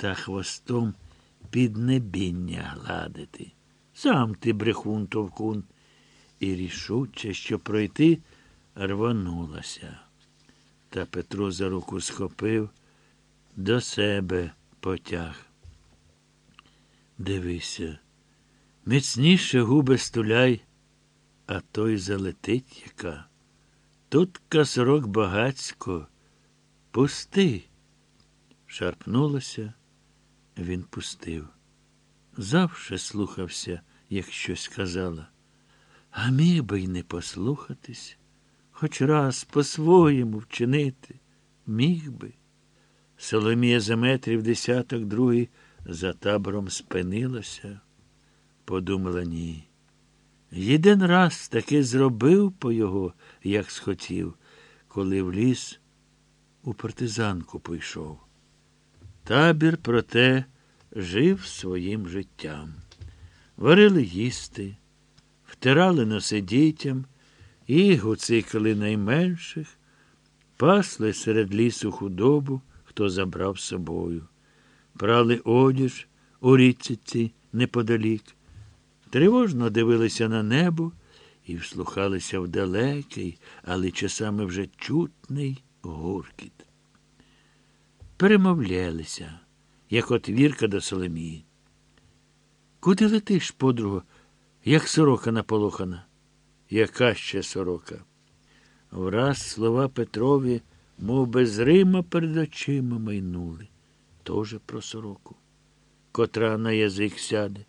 та хвостом піднебіння гладити. Сам ти брехун товкун. І рішуче, що пройти, рвонулася. Та Петро за руку схопив, до себе потяг. Дивися, міцніше губи стуляй, а той залетить яка. Тут касорок багацько. Пусти. Шарпнулося, він пустив. Завше слухався, як щось казала. А міг би й не послухатись, хоч раз по-своєму вчинити, міг би. Соломія за метрів десяток другий за табором спинилася, подумала ні. Єдин раз таки зробив по його, як схотів, коли в ліс у партизанку пойшов. Табір, проте, жив своїм життям. Варили їсти, втирали носи дітям і гуцикали найменших, пасли серед лісу худобу, хто забрав собою, прали одіж у річці неподалік, тривожно дивилися на небо і вслухалися в далекий, але часами вже чутний гуркіт. Перемовлялися, як от Вірка до Соломії. Куди летиш, подруго, як сорока наполохана? Яка ще сорока? Враз слова Петрові, мов без Рима перед очима майнули. Тоже про сороку, котра на язик сяде,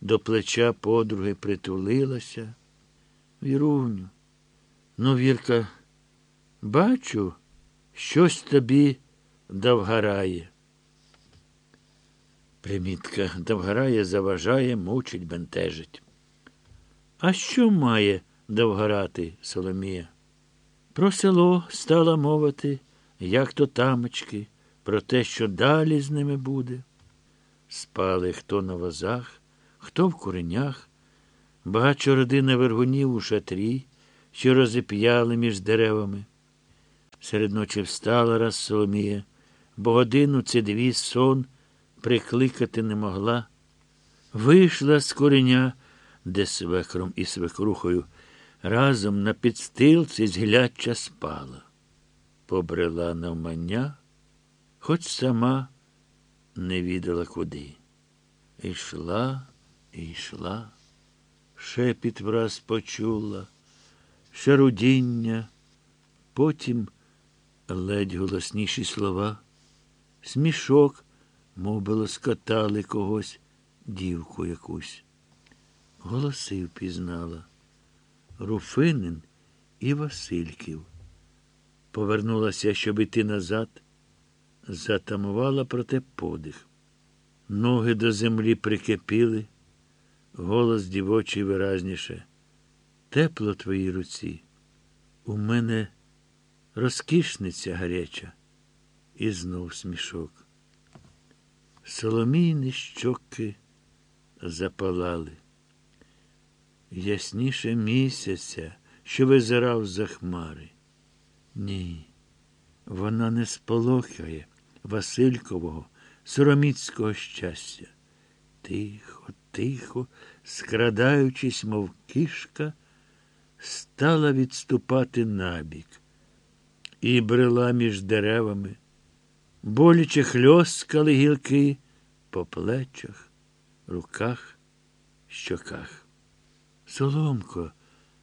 до плеча подруги притулилася. Віруню, ну, Вірка, бачу, щось тобі довгарає. Примітка довгарає, заважає, мучить, бентежить. А що має довгарати Соломія? Про село стала мовити, як то тамочки, про те, що далі з ними буде. Спали хто на возах, хто в куренях, багачо родина вергунів у шатрі, що розіп'яли між деревами. Серед ночі встала раз Соломія, бо годину це дві сон прикликати не могла. Вийшла з кореня, де свекром і свекрухою разом на підстилці згляча спала. Побрела навмання, хоч сама не відала куди. Ішла і йшла, шепіт враз почула, шарудіння, потім ледь голосніші слова, смішок, мов би лоскотали когось, дівку якусь. Голоси впізнала. Руфинин і Васильків. Повернулася, щоб іти назад, затамувала проте подих. Ноги до землі прикипіли, голос дівочий виразніше. Тепло твоїй руці. У мене розкішниця гаряча. І знов смішок. Соломійні щоки запалали. Ясніше місяця, що визирав за хмари. Ні, вона не сполохає Василькового, сороміцького щастя. Тихо, тихо, скрадаючись, мов кішка, стала відступати набік і брела між деревами, боляче хльоскали гілки по плечах, руках, щоках. Соломко,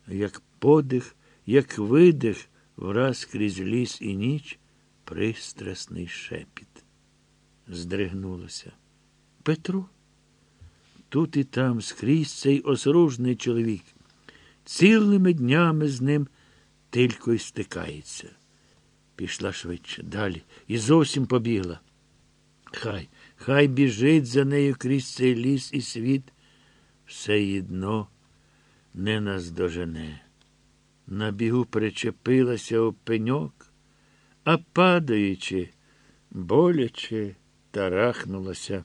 як подих, як видих, враз крізь ліс і ніч пристрасний шепіт. Здригнулося. Петру? Тут і там скрізь цей осоружний чоловік. Цілими днями з ним тільки й стикається. Пішла швидше, далі і зовсім побігла. Хай, хай біжить за нею крізь цей ліс і світ, все єдно не наздожене. На бігу причепилася у пеньок, а падаючи, боляче тарахнулася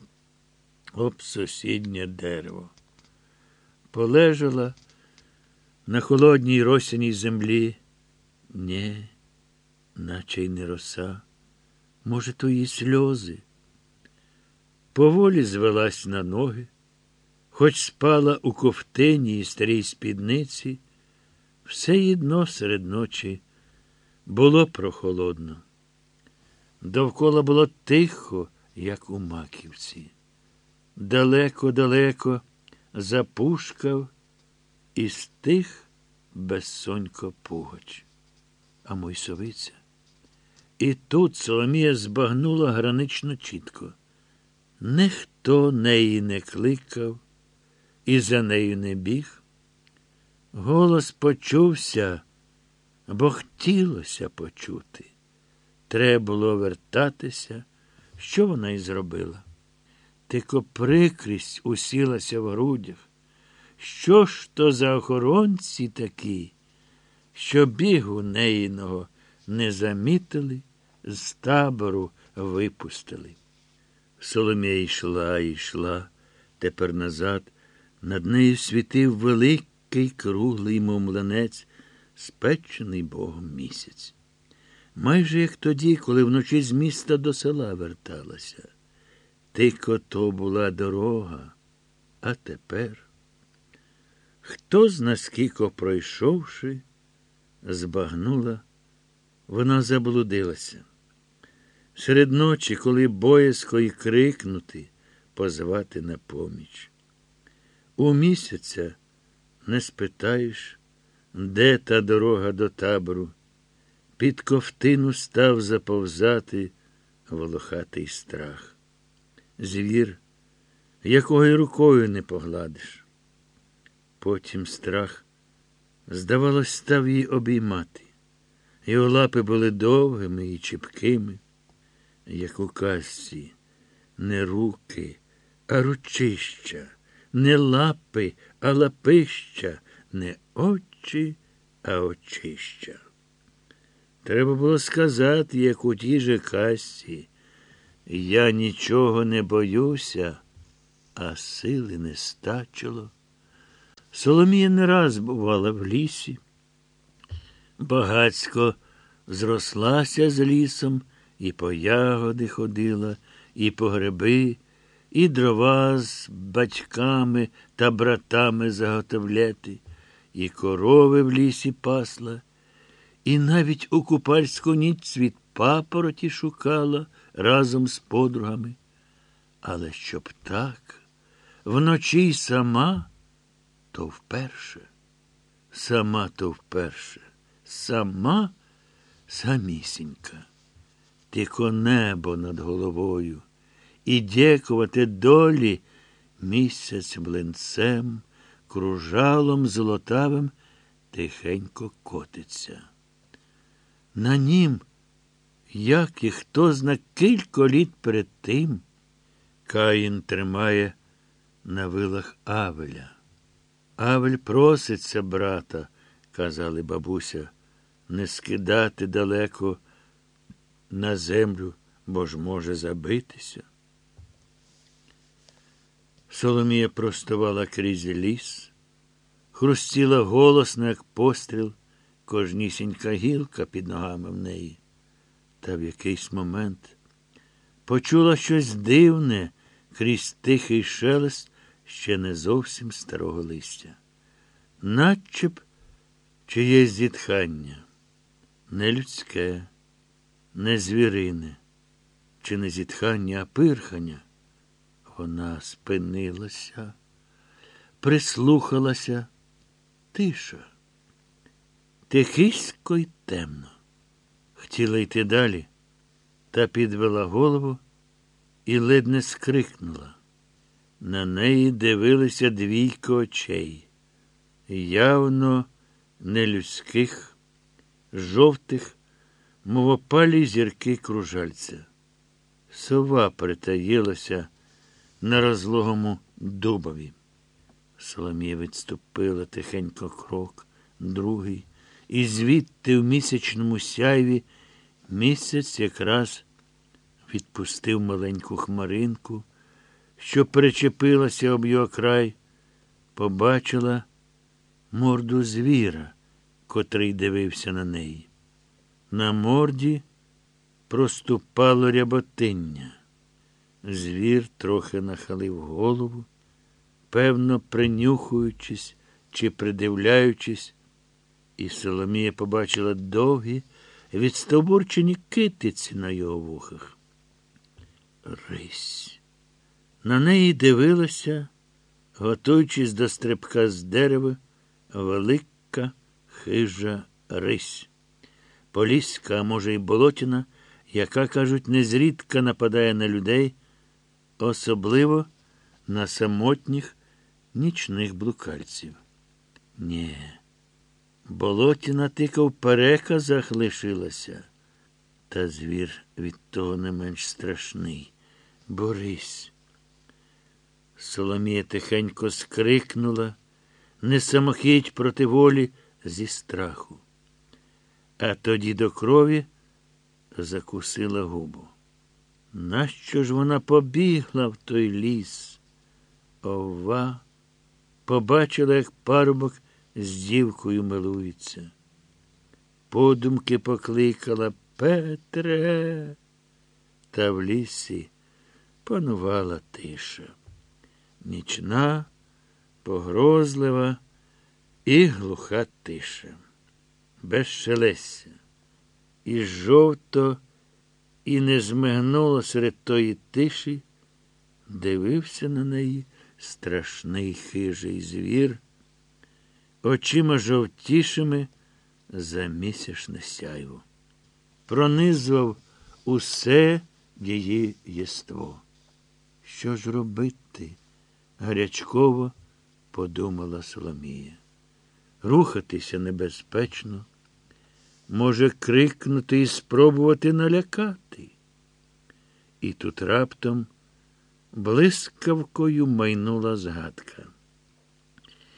об сусіднє дерево. Полежала на холодній росяній землі. Нє, наче й не роса. Може, то її сльози. поволі звелась на ноги, хоч спала у ковтині і старій спідниці, все єдно серед ночі було прохолодно. Довкола було тихо, як у маківці. Далеко-далеко запушкав і стих безсонько пугач. А мойсовиця. І тут Соломія збагнула гранично чітко. Ніхто неї не кликав і за нею не біг. Голос почувся, бо хотілося почути. Треба було вертатися, що вона й зробила. Тико прикрість усілася в грудях. Що ж то за охоронці такі, що бігу неїного не замітили, з табору випустили? Соломія йшла і йшла, тепер назад. Над нею світив великий круглий мов спечений Богом місяць. Майже як тоді, коли вночі з міста до села верталася. Тико то була дорога, а тепер. Хто з наскільки пройшовши, збагнула, вона заблудилася. Серед ночі, коли боязко й крикнути, позвати на поміч. У місяця не спитаєш, де та дорога до табору. Під ковтину став заповзати волохатий страх. Звір, якого й рукою не погладиш. Потім страх, здавалось, став її обіймати. Його лапи були довгими і чіпкими, як у казці, не руки, а ручища, не лапи, а лапища, не очі, а очища. Треба було сказати, як у тій же касці. Я нічого не боюся, а сили не стачило. Соломія не раз бувала в лісі. Багацько зрослася з лісом, і по ягоди ходила, і по гриби, і дрова з батьками та братами заготовляти, і корови в лісі пасла, і навіть у купальську ніч цвіт папороті шукала разом з подругами. Але щоб так, вночі й сама, то вперше, сама то вперше, сама самісінька, тико небо над головою, і дякувати долі місяць блинцем, кружалом золотавим тихенько котиться. На нім як і хто зна кілька літ перед тим, Каїн тримає на вилах Авеля. Авель проситься, брата, казали бабуся, не скидати далеко на землю, бо ж може забитися. Соломія простувала крізь ліс, хрустіла голосно, як постріл, кожнісінька гілка під ногами в неї та в якийсь момент почула щось дивне крізь тихий шелест ще не зовсім старого листя. Наче б чиєсь зітхання, не людське, не звірине, чи не зітхання, а пирхання. Вона спинилася, прислухалася тиша, тихисько й темно. Хотіла йти далі, та підвела голову і ледь не скрикнула. На неї дивилися двійко очей, явно нелюдських, жовтих, мов опалі зірки кружальця. Сова притаїлася на розлогому дубові. Соломія відступила тихенько крок, другий і звідти в місячному сяйві місяць якраз відпустив маленьку хмаринку, що перечепилася об його край, побачила морду звіра, котрий дивився на неї. На морді проступало ряботиння. Звір трохи нахилив голову, певно, принюхуючись чи придивляючись, і Соломія побачила довгі, відстовбурчені китиці на його вухах. Рись. На неї дивилася, готуючись до стрибка з дерева, велика хижа рись. Поліська, а може, й болотіна, яка, кажуть, незрідка нападає на людей, особливо на самотніх нічних блукальців. Ні, болотіна тика в переказах лишилася, та звір від того не менш страшний. Борись. Соломія тихенько скрикнула, не самохідь проти волі зі страху. А тоді до крові закусила губу. Нащо ж вона побігла в той ліс? Ова побачила, як парубок з дівкою милується. Подумки покликала Петре, та в лісі панувала тиша. Нічна, погрозлива і глуха тиша без шелесся. І жовто і не змигнуло серед тої тиші, дивився на неї страшний хижий звір, очима жовтішими за місячне сяйво. Пронизував усе її єство. Що ж робити? гарячково подумала Соломія. Рухатися небезпечно може крикнути і спробувати налякати. І тут раптом блискавкою майнула згадка.